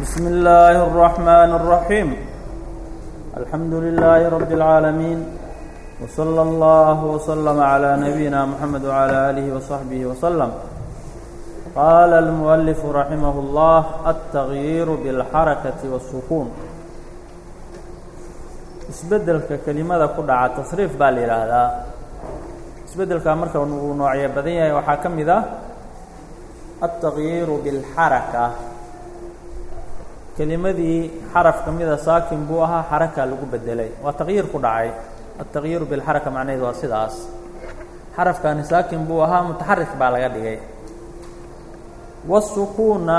بسم الله الرحمن الرحيم الحمد لله رب العالمين وصلى الله وسلم على نبينا محمد وعلى آله وصحبه وسلم قال المؤلف رحمه الله التغيير بالحركة والسكون isbedelka kelimada ku dhaca tasriif baa la yidhaahdaa isbedelka marka uu noocyo badan yahay waxaa ka mid ah التغyiiru bاlxaraka kelimadii xaraf ka mida saakin buu ahaa xaraka lagu bedelay. Waa taqyiir ku dhacay. Altaqyiiru bilxaraka macnaheedu waa sidaas. Xarafkaani saakin buu ahaa mutaxarik baa laga dhigay. Wasukuunna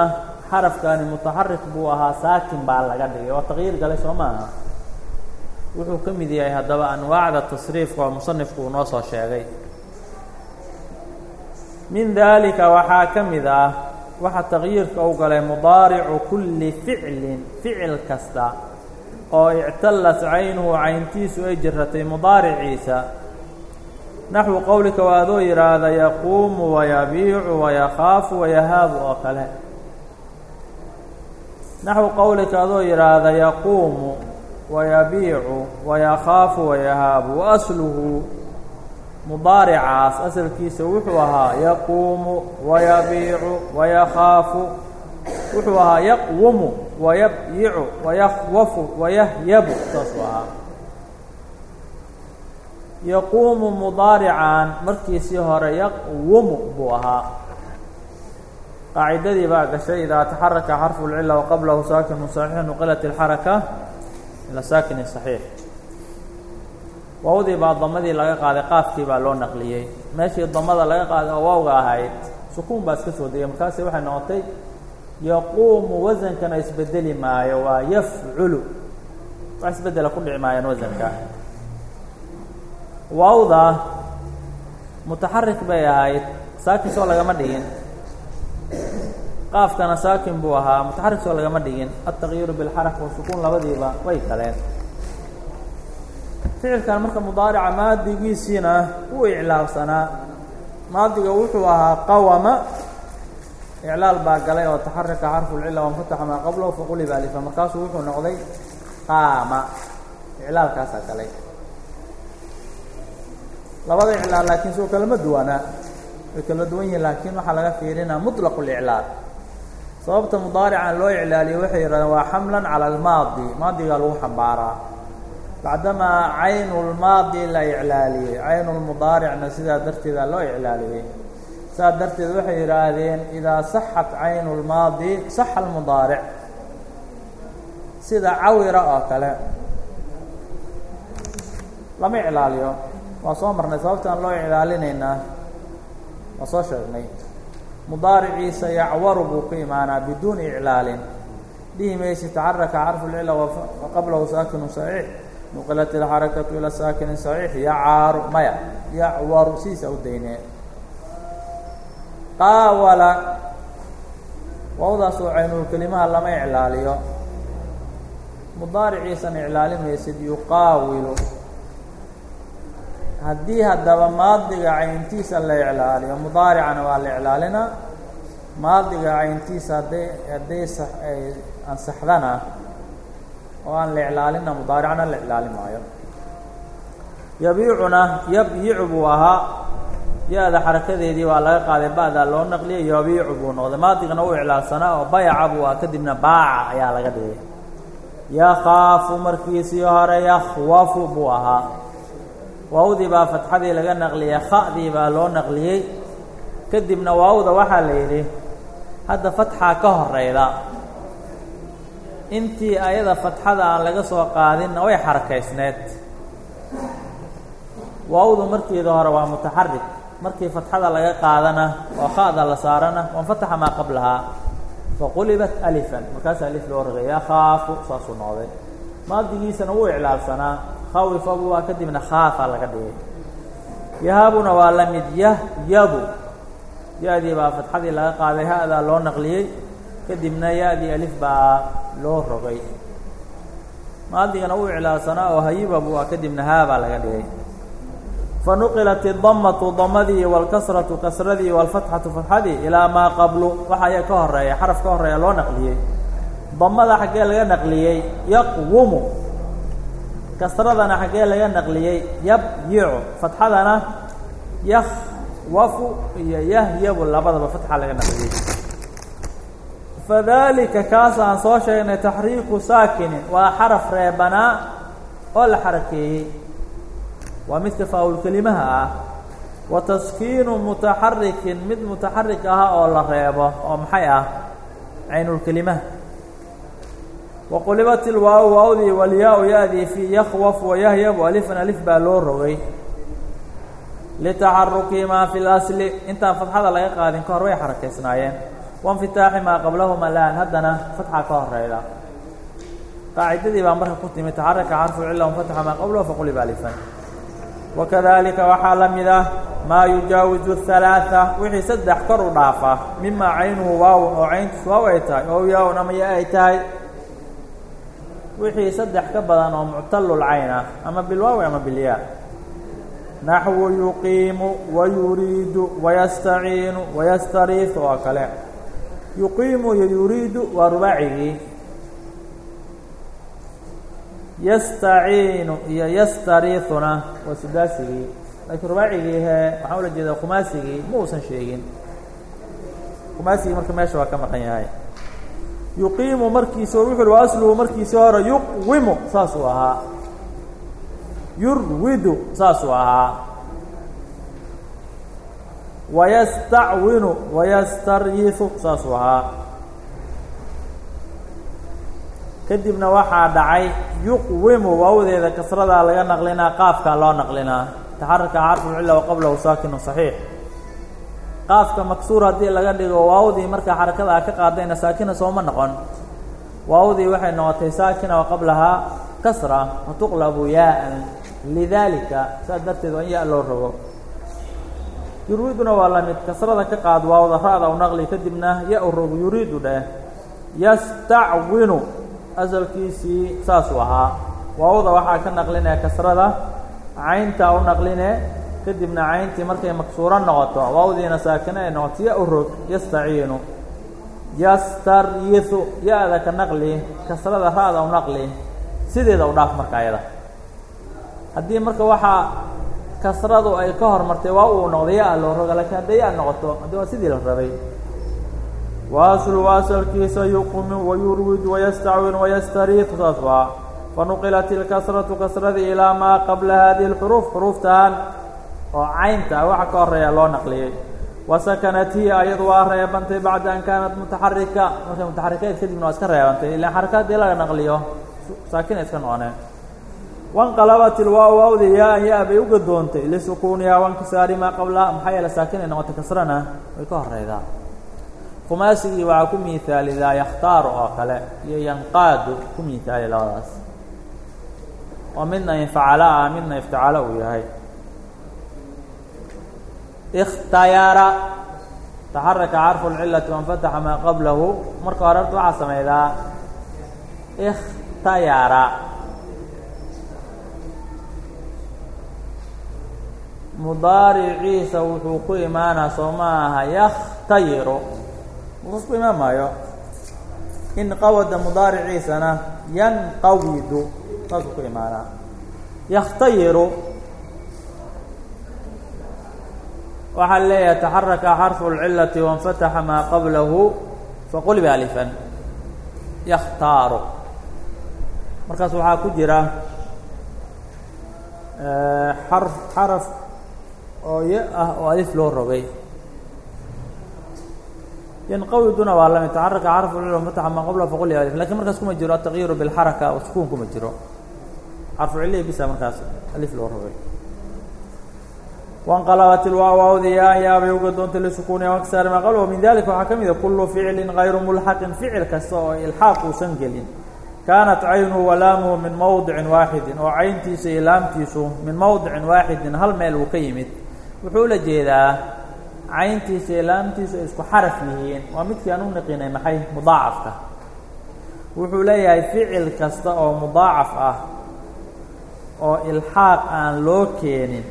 xarafkaani mutaxarik buu ahaa saakin baa laga dhigay. Waa taqyiir galay soo maaha wuxuu ka mid yahay haddaba anwaacda tasriifka oo musanifku uu noo soo sheegay. Min daalika waxaa ka mid ah waxa taqyiirka u galay mudaaricu kulli ficlin ficil kasta oo ictallat caynuhu cayntiisu ay jiratay mudaariciisa. Naxwu qowlika waa adoo yidhaahda yaquumu wayabiicu wayakhaafu wayahaabu oo kale. Naxwu qowlika adoo yidhaahda yaquumu wayabiicu wayakhaafu wayahaabu waasluhu mudaaricaas asalkiisa wuxuu ahaa yaquumu wayabiicu wayakhaafu wuxuu ahaa yaqwumu wayabyicu wayakhwafu wayahyabu saasuu ahaa. Yaquumu mudaarican markiisii hore yaqwumu buu ahaa. Qaacidadii baa gashay idaa taxaraka xarfu lcila waqablahu saakinu saxiix nuqilat اlxaraka ila saakini saxiix waawdii baa damadii laga qaaday qaafkii baa loo naqliyey. Meeshii damada laga qaaday oo waawga ahayd sukuun baa iska soo degay markaasi waxay noqotay yaquumu wasankana isbedeli maayo waa yafculu. Wax isbedela ku dhici maayaan wasanka waawda mutaxarik bay ahayd saakin soo lagama dhigin qaafkana saakin buu ahaa mutaxarik soo lagama dhigin altaqyiiru bilxaraka wasukuun labadiiba way galeen ficilkan marka mudaarica maadigiisiina wuu iclaalsanaa maadiga wuxuu ahaa qawama. Iclaal baa galay oo taxaraka xarfu lcila wanfataxa maa qablahu faquliba alifa markaasuu wuxuu noqday qaama. Iclaalkaasaa galay. Labada iclaal laakiin soo kalama duwanaa. Way kala duwan yihiin laakiin waxaa laga fiirinaa muطlaq اliclaal sababta mudaarican loo iclaaliyo waxay yidhahdeen waa xamlan cala almaadi maadigaa lagu xambaaraa bacdamaa caynu lmaadi la iclaaliyey caynu lmudaaricna sidaa darteeda loo iclaaliyey sidaa darteed waxay yidhaahdeen idaa saxat caynu lmaadi saxa almudaaric sida cawira oo kale lama iclaaliyo waa soo marnay sababtaan loo iclaalinaynaa waa soo sheegnay mudaariciisa yacwaru buu ku imaanaa biduuni iclaalin dhihi maysi taxaraka xarfu lcila waqablahu saakinu saxiix nuqilat ilxarakatu ila saakinin saxiix yacaaru maya yacwaru sidiisa u daynee. Qaawala waawdaas oo caynulkelimaha lama iclaaliyo. Mudaariciisan iclaalimaysid yuqaawilu. Haddii haddaba maadiga cayntiisa la iclaaliyo mudaaricana waa la iclaalina maadiga cayntiisa hadday hadday sa ay ansaxdana oo aan la iclaalina mudaaricna la iclaali maayo yabiicuna yabyicu buu ahaa ya-da xarakadeedii waa laga qaaday ba'daa loo naqliyay yabiicu buu noqday maadigana u iclaalsanaa oo bayaca buu ah kadibna baaca ayaa laga dhigay yakhaafu markiisii hore yakhwafu buu ahaa waawdii baa fatxadii laga naqliyey kha'dii baa loo naqliyey kadibna waawda waxaa la yidhi hadda fatxaa ka horeyda intii ayada fatxada aan laga soo qaadinna way xarakaysneed. Waawdu markeeda hore waa mutaxarik markii fatxada laga qaadana oo kha'da la saarana wanfataxa maa qablahaa. Faqulibat alifan. Markaas alif loo rogay yakhaafu saasuu noqday. Maadigiisana wuu iclaalsanaa. Khawifabu waa kadibna khaafa laga dhigay. Yahaabuna waa la mid yahyabu ya-dii baa fatxadii laga qaaday ha-daa loo naqliyey. Kadibna ya-dii alif baa loo rogay. Maadigana wuu iclaalsanaa oo hayibabu waa kadibna haabaa laga dhigay. Fanuqilat idamatu damadii wاlkasratu kasradii wاlfatxatu fatxadii ilaa maa qablu. Waxa ayaa ka horreeya xaraf ka horreeya loo naqliyey. Damada xaggee laga naqliyey yaqwumu. Kasradana xaggee laga naqliyey yabyicu fatxadana yakhwafu iyo yahyabu labadaba fatxa laga naqliyey fadalika kaas aan soo sheegnay taxriiku saakinin waa xaraf reebanaa oo la xarakeeyey waa midka faa-ulkelimaha ah wa taskiinu mutaxarikin mid mutaxarik aha oo la reebo oo maxay ah caynulkelimaha waqulibat ilwaaw waawdii walyaa-u ya-dii fii yakhwaf wayahyabu alifan alif baa loo rogay litaxarukihimaa fi lasli intaan fatxada laga qaadin ka hor way xarakaysnaayeen wainfitaaxi maa qablahuma laan. Haddana fatxa ka horeyda qaacidadii baa marka ku timi taxaraka xarfu cila wanfataxa maa qablahu faquliba alifan. Wakadalika waxaa la mid ah maa yujaawizu halaaثa wixii saddex kor u dhaafa. Mimaa caynuhu waawun oo cayntiis waaw ay tahay oo yaa-un ama ya ay tahay. Wixii saddex ka badan oo muctalul ah ama bilwaawi ama bilyaa naxwu yuqiimu wayuriidu wayastaciinu wayastariisu oo kale yuqiimu iyo yuriidu waa rubaacigii. Yastaciinu iyo yastariisuna waa sudaasigii laakiin rubaacigii hee waxaa ula jeedaa khumaasigii ma uusan sheegin. Khumaasigii marka meesha waa ka maqan yahay. Yuqiimu markiisa wuxu uhi wa asluhu markiisii hore yuqwimu saasuu ahaa. Yurwidu saasuu ahaa wayastacwinu wayastaryisu saasuu ahaa kadibna waxaa dhacay yuqwimu waawdeeda kasradaa laga naqlinaa qaafkaa loo naqlinaa taxaraka xarfu cila waqablahu saakinu صaxiix qaafka maksuur haddii laga dhigo waawdii markaa xarakada a ka qaadayna saakina sooma noqon waawdii waxay noqotay saakina waqablahaa kasra watuqlabu yaaan lidalika saas darteed waa in ya loo rogo yuriiduna waa la mid kasrada ka qaad waawda ra-da u naqli kadibna ya u rogo yuriidu dheh yastacwinu asalkiisii saasuu ahaa. Waawda waxaa ka naqlinaya kasrada cayntaa u naqline kadibna cayntii markay maksuuro noqoto waawdiina saakine ay noqoto ya u rog yastaciinu yastaryisu ya-da ka naqli kasrada ra-da u naqli sideeda u dhaaf marka ayada haddii marka waxaa kasradu ay ka hormartay waa uu noqday ya loo roga lakiin hadday ya noqoto haddii waa sidii la rabay. Waaslu asalkiisa yuqmi wayurwid wayastacwin wayastariif saas waa. Fanuqilat ilkasratu kasradii ilaa maa qabla hadihi اlxuruuf xuruuftan oo caynta waxa ka horreeya loo naqliyey. Wasakanat hiya ayadu waa reebantay bacda an kaanat mutaxarika markay mutaxarikeed kadibna waa iska reebantay ilaan xaraka haddii laga naqliyo saakina iska noqoneen wanqalabat ilwaaw waawdi yaa-an ya bay u gadoontay lisukuunihaa wankisaari maa qablaha maxaa yeele saakinay noqotay kasrana. Way ka horeydaa khumaasigii waxaa ku miihaalidaa yakhtaaru oo kale. Iyo yanqaadu ku miihaali labadaas. Oo midna infacala ah midna iftacalo uu yahay. Ikhtayara taxaraka carfu lcilati wanfataxa maa qablahu. Marka hore horta waxaa sameydaa ikhtayara mudaariciisa wuxuu ku imaanaa soo ma aha yakhtayiru. Muxuus ku imaan maayo. Inqawada mudaariciisana yanqawidu. Saasuu ku imaanaa. Yakhtayiru. Waxaa leeyahay taxaraka xarfu اlcilati waاnfataxa maa qablahu faquliba alifan. Yakhtaaru. Markaas waxaa ku jira xarf xaraf oo ya ah oo alif loo rogay yanqawiduna waa la mid taxaraka xarfu lcilm waanfataxa maa qablahu faquliba alif laakiin markaas kuma jiro ataqyiru bilxaraka sukuun kuma jiro. Xarfu cilihi bisa markaas alif loo rogay wanqalabat ilwaaw waawdi yaa uga doontay lisukuuniha wanksaari maa qablahu min dalika waxaa ka mida kulu ficlin gayru mulxaqin ficil kasta oo ilxaaq uusan gelin. Kaanat caynuhu walaamuhu min mowdicin waaxidin oo cayntiisa iyo laamtiisu min mowdicin waaxidin hal meel uu ka yimid wuxuu ula jeedaa cayntiisa iyo laamtiisu ay isku xaraf yihiin. Waa midkii aan u niqinay maxay? Mudaacafka. Wuxuu leeyahay ficil kasta oo mudaacaf ah oo ilxaaq aan loo keenin.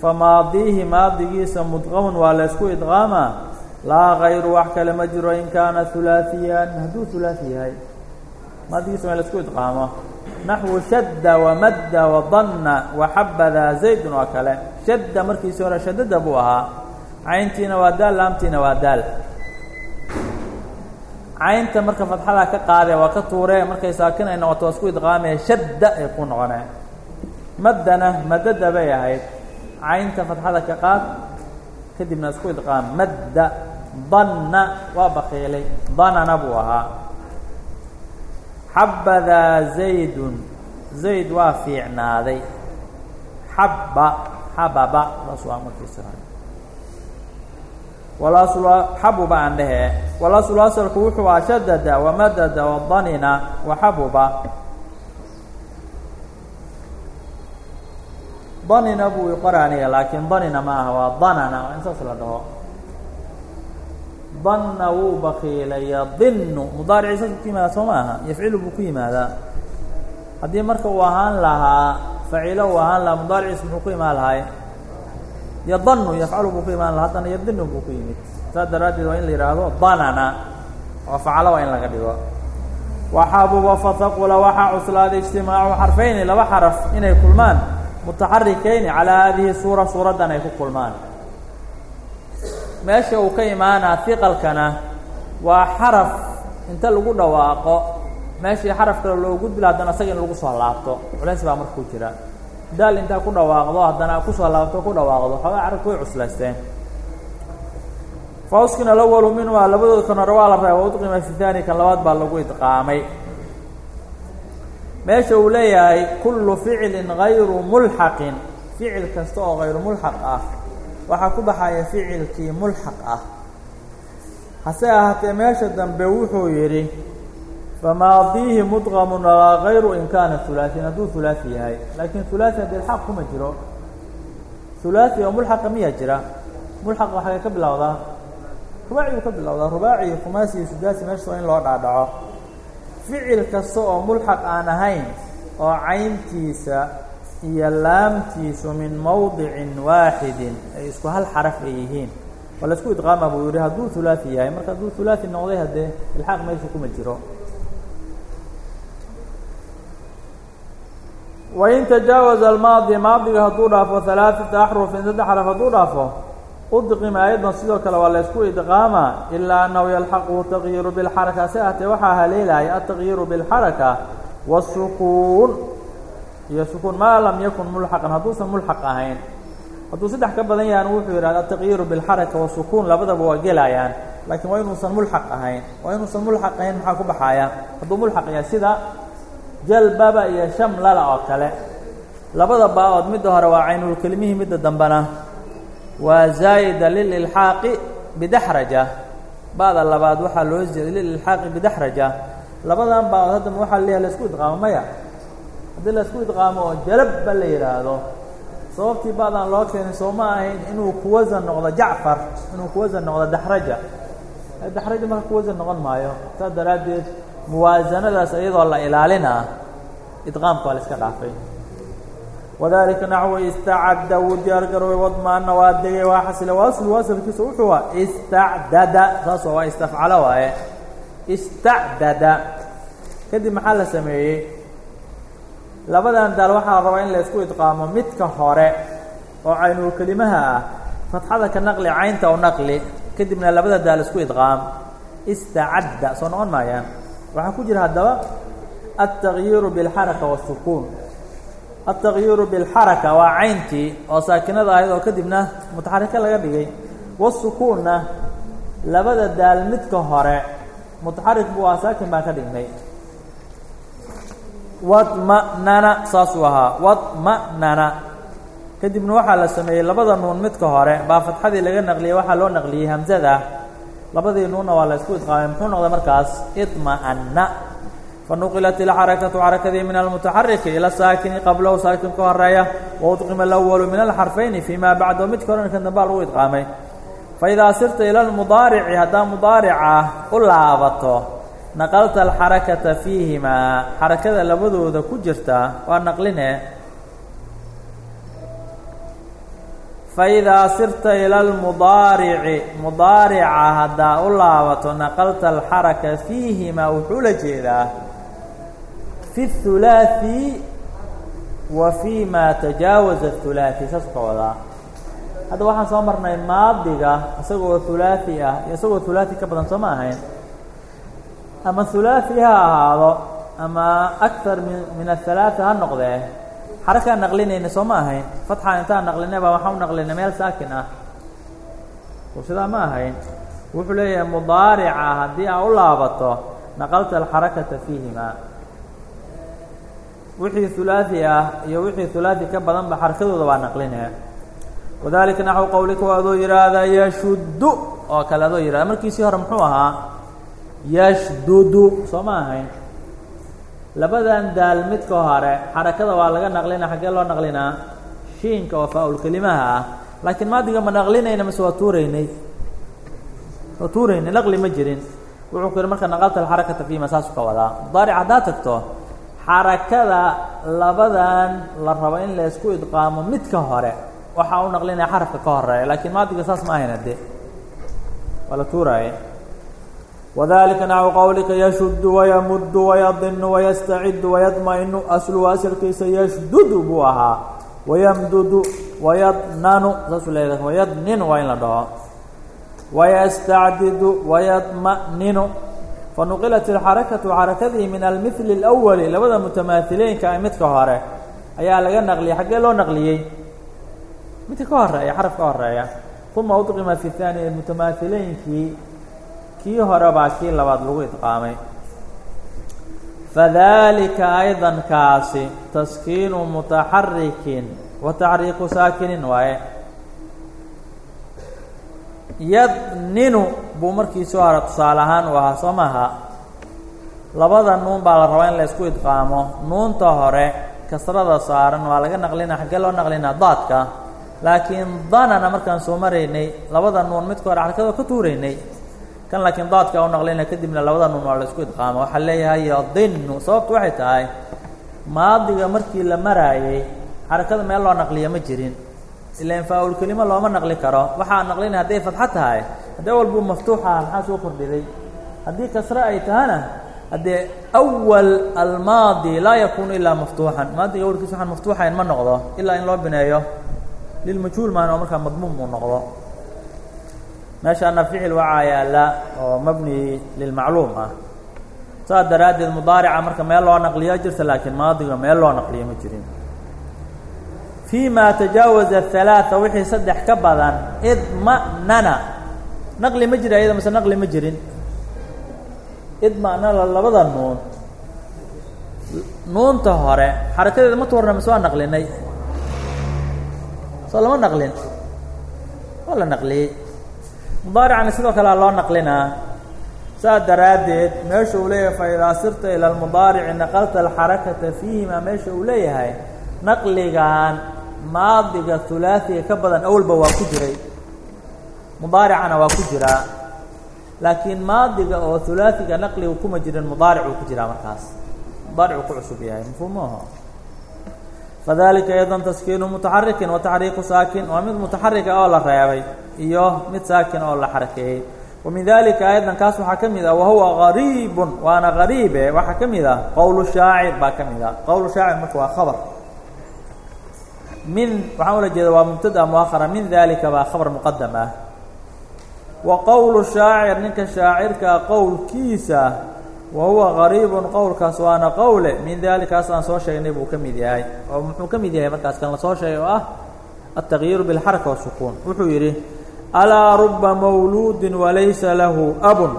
Famaadiihi maadigiisa mudqamun waa la ysku idqaamaa. Laa kayru wax kale ma jiro in kaana hulaaثiyan hadduu hulaaثi yahay maadigiisa waa in la isku idqaamo naxwu shadda wamadda wadanna waxabada zaydun oo kale. Shadda markiisii hore shadada buu ahaa. Cayntiina waa daal laamtiina waa daal. Caynta marka fatxadaa ka qaadee waa ka tuuree markay saakin ay noqoto waa isku idqaamee shadda ay ku noqoneen maddana madada bay ahayd. Caynta fatxada ka qaad kadibna isku idqaam. Madda danna waa bakiilay danana buu ahaa xabadaa zaydun zayd waa fiicnaaday. Xabba xababa xabuba aan dhehe walaslu asalku wuxuu aha shadada wamadada wadanina waxabuba danina buu iqora aniga laakiin danina ma aha waa danana waa in saas la dhaho danna wuu bakiilay yadinu mudaarici saas ku yimaada soo ma aha yafcilu buu ku yimaadaa. Haddii marka uu ahaan lahaa facilo uu ahaan lahaa mudaariciis muxuu ku imaan lahay yadanu yafcalu buu ku imaan laha haddana yadinu buu ku yimid. Saas daraaddeed waa in la yidhaahdo danana oo facalo waa in laga dhigo. Waxabuba fataqula waxaa cuslaaday ijtimaacu xarfayni laba xaraf inay kulmaan. Mutaxarikayni calaa haadihi suura suuraddan ay ku kulmaan meesha uu ka imaanaa hiqalkana waa xaraf inta lagu dhawaaqo. Meeshii xaraf kale loo gudbila haddana asaga in lagu soo laabto. Culays baa marka ku jira. Daal intaa ku dhawaaqdo haddana ku soo laabto ku dhawaaqdo xoogaa carabka way cuslaysteen. Fawskin alawalu minhumaa labadooda kan hore waa la reeba udqima fi taani kan labaad baa lagu idqaamay. Meesha uu leeyahay kullu ficlin gayru mulxaqin ficil kasta oo hayru mulxaq ah waxaa ku baxaya ficilkii mulxaq ah hase ahaatee meesha dambe wuxuu yidhi famaadiihi mudqamun gayru in kaana hulaaثin hadduu hulaaثi yahay laakiin hulaaثi haddii ilxaq kuma jiro hulaaثi oo mulxaqa miyaa jira mulxaq waxay ka bilowdaa rubaaci buu ka bilowdaa rubaaci iyo khumaasi iyo sudaasi meesha waa in loo dhaadhaco ficil kasta oo mulxaq aan ahayn oo cayntiisa iyo laamtiisu min mowdicin waaxidin ay isku hal xaraf ay yihiin. Waa la isku idqaama buu yidhi hadduu hulaai yahay. Marka hadduu hulaai noqday haddee ilxaaq meesha kuma jiro. Wain tajaawaza almaadi maadiga hadduu dhaafo halaaثata axrufin saddex xaraf hadduu dhaafo udqima aydan sidoo kale waa la ysku idqaamaa ilaa annahu yalxaquhu taqyiru bilxaraka se ahtee waxaa haleelaya altaqyiru bilxaraka wasukuun iyo sukuun maa lam yakun mulxaqan. Hadduusan mulxaq ahayn. Hadduu saddex ka badan yahan wuxuu yidhahda ataqyiru bilxaraka wasukuun labadaba waa gelayaan. Laakiin waa inuusan mulxaq ahayn. Waa inuusan mulxaq ahayn maxaa ku baxaaya? Hadduu mulxaq yahay sida jalbaba iyo shamlala oo kale. Labada baa-ood midda hore waa caynulkelimihii midda dambena waa zaa'ida lililxaaqi bidaxraja. Ba'da labaad waxaa loo lililxaaqi bidaxraja. Labadan baa-ood waxaa leeyahay la isku idqaamo maya haddii la isku idqaamo oo jalabba la yidhaahdo sababtii ba'dan loo keenay soo ma ahayn inuu kuwasan noqdo jacfar inuu kuwasan noqdo daxraja. Daxraja marka kuwasan noqon maayo saas daraaddeed muwaasanadaas iyadoo la ilaalinaa idqaamka waa la dhaafay. Wadalika naxwu istacadda wuu diyaar garoobay wadmaana waa degay waa xasila waaslu wasalkiisa wuxuu a istacdada saasoo waa istafcalo waaye. Istacdada. Kadib maxaa la sameeyey labadan daal waxaa la rabaa in la isku idqaamo midka hore oo caynul kelimaha ah fatxada ka naqli caynta u naqli kadibna labada daal isku idqaam istacadda soo noqon maayaan waxaa ku jira haddaba altagyiru biاlxaraka wالsukuun altagyiru biاlxaraka waa cayntii oo saakinada ahayd oo kadibna mutaxariko laga dhigay wasukuunna labada daal midka hore mutaxarik buu ah saakin baan ka dhignay wadma'nana saasuu ahaa wadma'nana. Kadibna waxaa la sameeyey labada nuun midka hore baa fatxadii laga naqliyey waxaa loo naqliyey hamzada. Labadii nuunna waa la isku idqaamay muxuu noqday markaas iطma'ana fanuqilat ilxarakatu xarakadii min almutaxariki ila saakini qablahu saakin ka horreeya waudqima alawalu min alxarfayni fii ma bacdahu midka horena kan dambaa lagu idqaamay. Faidaa sirta ila lmudaarici haddaa mudaarica u laabato naqalta alxarakata fiihimaa xarakada labadooda ku jirta waa naqline faidaa sirta ila lmudaarici mudaarica haddaa u laabato naqalta alxaraka fiihimaa wuxuu la jeedaa fi الثulaaثi wa fi ma tajaawaza الثulaaثi saas ka wadaa hadda waxaan soo marnay maadiga isagoo hulaaثi ah iyo isagoo hulaaثi ka badan soo ma ahayn ama hulaaثi ha ahaado ama akar min min aلثalaaثa ha noqdee xarakaan naqlinayna soo ma ahayn fatxa intaan naqlinay baa waxaan u naqlinay meel saakin ah oo sidaa ma ahayn wuxuu leeyahay mudaarica haddii aa u laabato naqalta alxarakata fiihima wixii hulaaثi ah iyo wixii hulaaثi ka badanba xarakadooda waa naqlinaya wadalika naxو qowlika waa adoo yidhaahda yashuddu oo kale adoo yihahda markiisii hore muxuu ahaa yashdudu soo ma ahayn. Labadan daal midka hore xarakada waa laga naqlina xaggee loo naqlinaa shiinka oo faa-ulkelimaha ah. Laakiin maadiga ma naqlinayna mase waa tuuraynay. Waa tuuraynay naqli ma jirin. Wuxuu ku yihi marka naqalta alxarakata fiima saasu ka wadaa. Mudaaric haddaad tagto xarakada labadan la rabo in la isku idqaamo midka hore. Waxaa u naqlinaya xarafka ka horreeya laakiin maadiga saas ma ahayn hadde waa la tuuraaye wadalika naxو qowlika yashud wayamud wayadin wayastacidu wayadma-inu asluhu asalkiisa yashdudu buu ahaa wayamdudu wayadnanu saasuu leedahay wayadninu waa in la dhaho wayastacdidu wayadma-ninu fanuqilat اlxarakatu xarakadii min almihli اlأwali labada mutamaahileenka a midka hore ayaa laga naqliyay xaggee loo naqliyey midka ka horeeya xaraf ka horeeya uma udqima fi haani mutamaahileynkii kii hore baa kii labaad lagu idqaamay. Fadalika aydan kaasi taskiinu mutaxarikin wa taxriiku saakinin waaye. Yadninu buu markiisii hore tusaale ahaan u ahaa soo maaha labada nuun baa la rabaa in la isku idqaamo. Nuunta hore kasrada saaran waa laga naqlina xaggee loo naqlinaa daadka. Laakiin danana markaan soo maraynay labada nuun midka hore xarakada ka tuuraynay kan laakiin daadka u naqlinaya kadibna labada nuun waa la isku idqaamo waxaa leeyahay yadinu sababtu waxay tahay. Maadiga markii la maraayey xarakada meel loo naqliya ma jirin. Ilaan faa-ulkelimo looma naqli karo. Waxaa naqlinaya hadday fadxo tahay haddii awal buu maftuuxa maxaa soo kordhiday? Haddii kasre ay tahana haddee awal almaadi laa yakuunu ilaa maftuuxan. Maadiga awalkiisa waxaan maftuuxayn ma noqdo ilaa in loo bineeyo. Lilmajhuul maan oo markaa madmuum uu noqdo meeshaana ficil waxaa yaalla oo mabni lilmacluum ah. Saas daraaddeed mudaarica marka meel loo naqliyo jirta laakiin maadiga meel loo naqliyo ma jirin. Fii ma tajaawaza halaaثa wixii saddex ka badan idma'nana naqli ma jira iyada mase naqli ma jirin. Idma'nana labada nuun. Nuunta hore xarakadeeda ma tuurna mase waa naqlinay. Soo lama naqlin. Waa la naqliyey mudaaricana sidoo kalea loo naqlinaa saa daraaddeed meesha uu leeyahay fa idaa sirta ila lmudaarici naqalta alxarakata fiihima meesha uu leeyahay naqligan maadiga hulaaiga ka badan awalba waa ku jiray. Mudaaricana waa ku jiraa laakiin maadiga oo hulaaiga naqligu kuma jirin mudaaricuu ku jiraa markaas. Mudaaricuu ku cusub yahay mafhuumuho fadalika ayda taskiinu mutaxarikin wa saakin waa mid mutaxarika oo la reebay iyo mid saakin oo la xarakeeyey wamin dalika ayaddan kaas waxaa ka mid ah wahuwa qariibun waana qariibe waxaa ka mid ah qowlu shaacir baa ka mid ah. Qowlu shaacir marka waa khabar. Min waxaan ula jeeda waa mubtada muahara min dalika baa khabar muqadam ah. Wa qowlu shaacir ninka shaacirkaa qowlkiisa wahuwa qariibun qowlkaas waana qowle min dalikaas aan soo sheegnay buu ka mid yahay. Oo muxuu ka mid yahay markaas kan la sheegay oo ah altaqyiru bilxaraka wasukuun wuxuu yidhi alaa ruba mawluudin walaysa lahu abun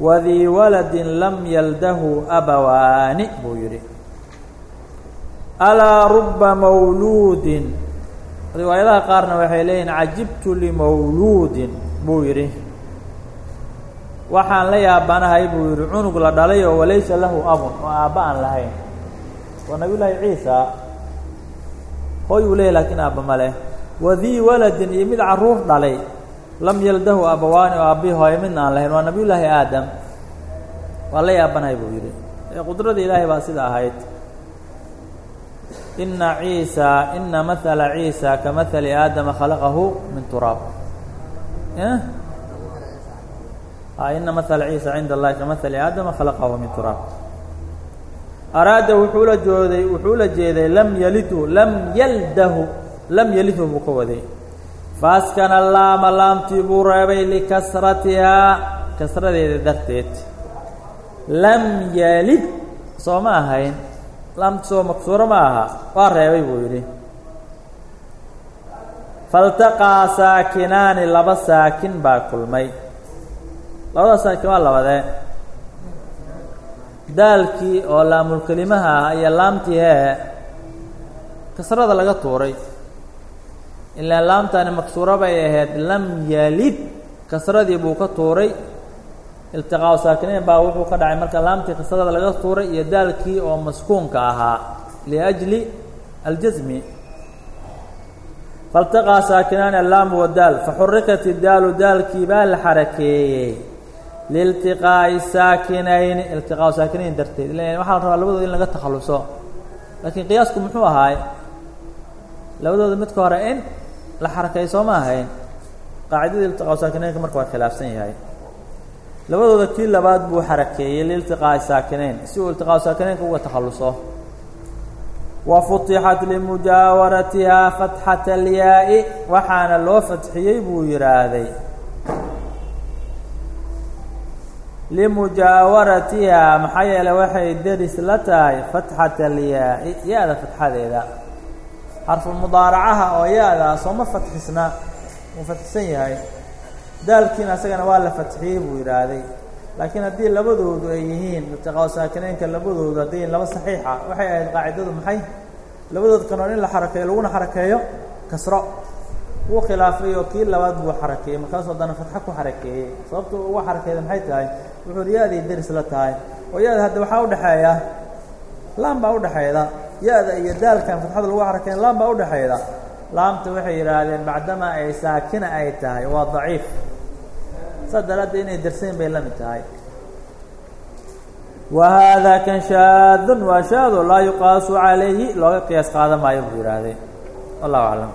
wadii waladin lam yaldahu abawaani buu yidhi alaa ruba mawluudin riwaayadaha qaarna waxay leeyihiin cajibtu limawluudin buu yidhi waxaan la yaabanahay buu yidhi cunug la dhalay oo walaysa lahu abun oo aabba aan lahayn waa nabiy llaahi hooy uu leeyahy lakiin aabba ma leh wadii waladin iyo mid carruur dhalay. Lam yaldahu abawaani oo aabbihi hooye midna aan lahayn. Waa nabiy llaahi aadam. Waa la yaabanahay buu yidhi. Qudrada ilaahay baa sida ahayd. Ina ciisa ina mahala ciisa ka mahali aadama khalaqahu min turaab ina mahala ciisa cinda allahi ka mahali aadama khalaqahu min turaab araada wuxuu la jooday wuxuu la jeeday lam yalidhu lam yaldahu lam yalidhu buu ka waday faaskana laama laamtii buu reebay likasratihaa kasradeeda darteed lam yalid soo ma ahayn laamti soo maksuuro ma aha waa reebay buu yidhi faltaqaa saakinaani laba saakin baa kulmay labada saakin waa labadee daalkii oo laamulkelimaha ah iyo laamtii hee kasrada laga tuuray ilaa laamtani maksuuro bay ahayd lam yalid. Kasradii buu ka tuuray. Iltiqaau saakinayn baa wuxuu ka dhacay marka laamtii kasrada laga tuuray iyo daalkii oo maskuunka ahaa. Liajli aljasmi faltaqaa saakinaani allaamu wadaal faxurikat idaalu daalkii baa la xarakeeyey. Liiltiqaa'i saakinayni iltiqaau saakinayn darteed. Ila waxaa la rabaa labadooda in laga takhalluso laakiin qiyaasku muxuu ahaay? Labadooda midka hore in la xarakeey soo ma ahayn. Qaacidada iltiqaau saakinaynka marka waa khilaafsan yahay. Labadooda kii labaad buu xarakeeyey liiltiqaa'i saakinayn si uu iltiqaau saakinaynka uga takhalluso. Wa futixat limujaawaratihaa fatxata alyaa'i waxaana loo fatxiyey buu yidhaahday limujaawaratihaa maxaa yeeley waxay deris la tahay fatxata alyaa'i ya-da fatxadeeda xarfulmudaaracaha oo ya-da sooma fatxisna wuu fatxisan yahay. Daalkiina asagana waa la fatxiyey buu yidhaahday. Laakiin haddii labadoodu ay yihiin iltiqaa saakinaynka labadoodu hadday laba saxiixa waxay ahayd qaacidadu maxay? Labadood kanoon in la xarakeeyo laguna xarakeeyo kasro. Wuu khilaafay oo kii labaad buu xarakeeyey markaasuu haddana fatxo ku xarakeeyey sababtu uga xarakeeda maxay tahay? Wuxuu ya-day deris la tahay. Oo ya-da hadda waxaa udhexeeya laam baa udhexeeda ya-da iyo daalkan fatxada lagu xarakeeya laam baa udhexeeda laamta waxay yidhaahdeen bacdamaa ay saakina ay tahay waa daciif. Saas daraaddeed inay darsayn bay la mid tahay. Wa haadaa kan shaadun waa shaado laa yuqaasu calayhi looga qiyaas qaadan maayo buu yidhaahday wallahu aclam